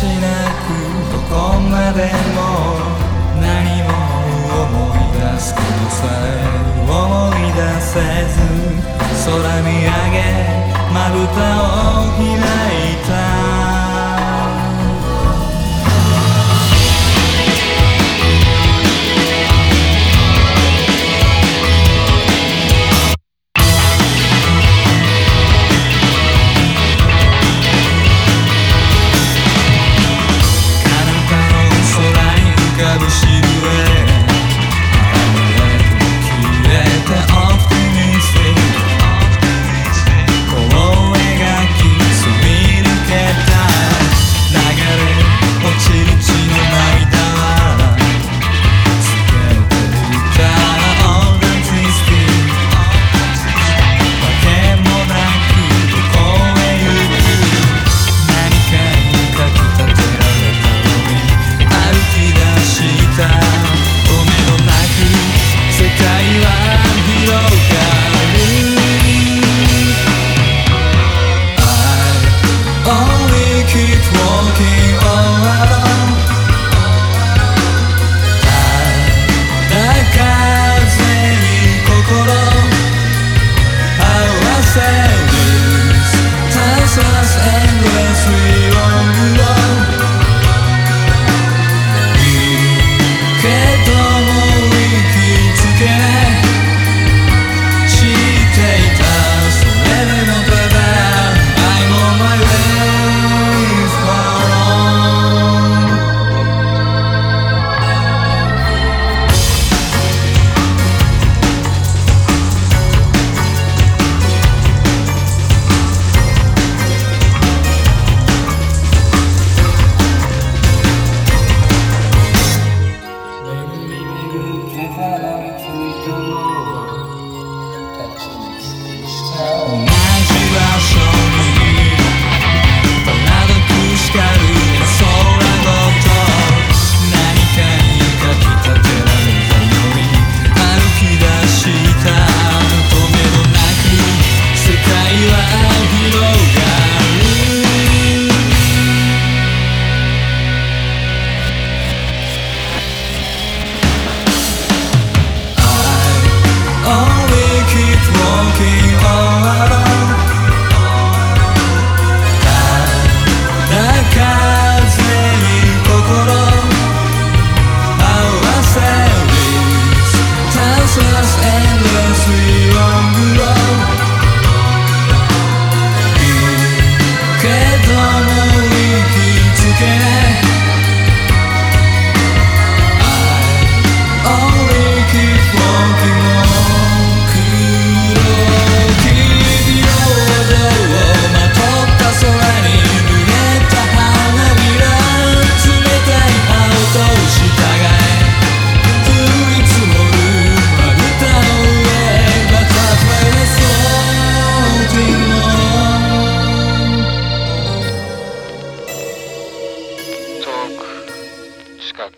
しなくどこまでも何も思い出すことさえ思い出せず空見上げまぶたを開く keep walking on. как